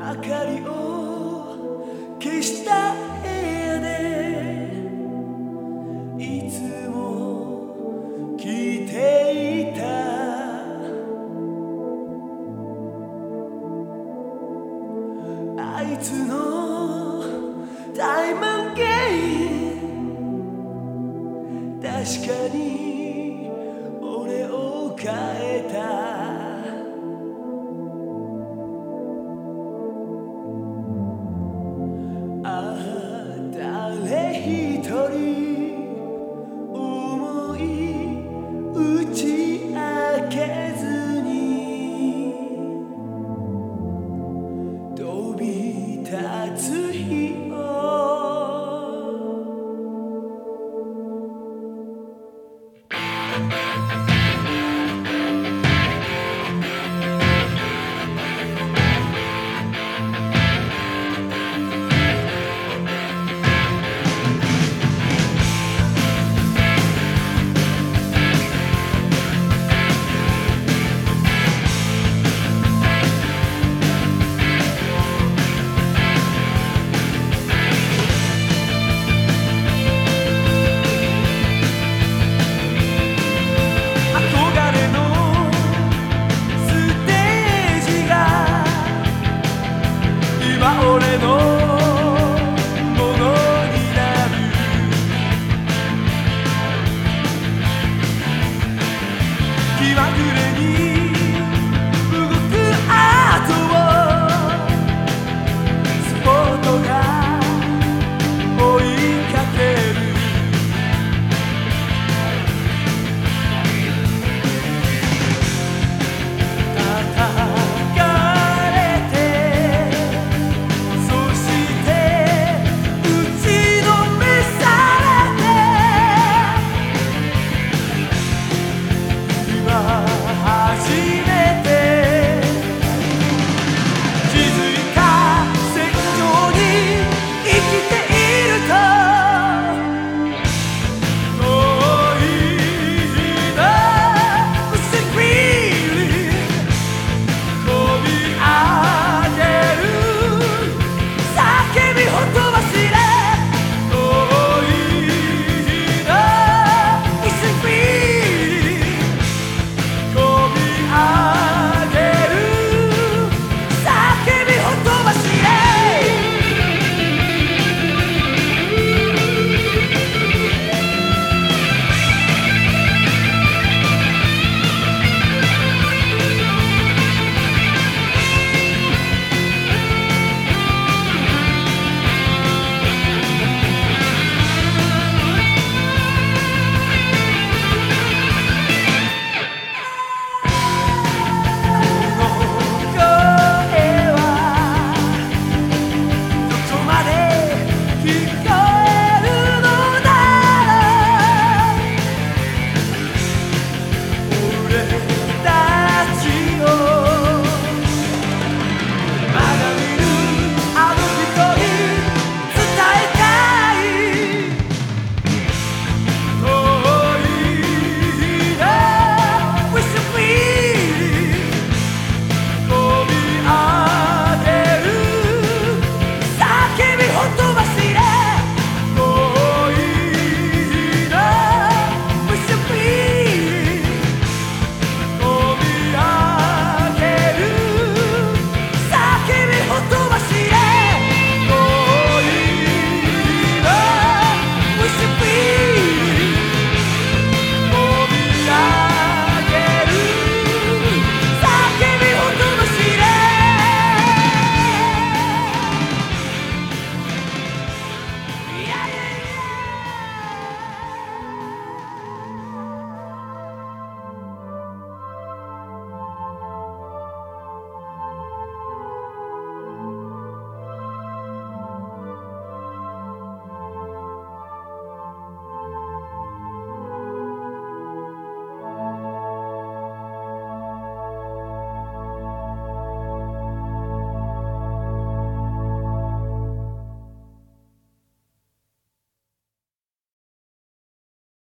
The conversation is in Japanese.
明かりを消した部屋でいつも聞いていた。あいつのタイムゲーム確かに。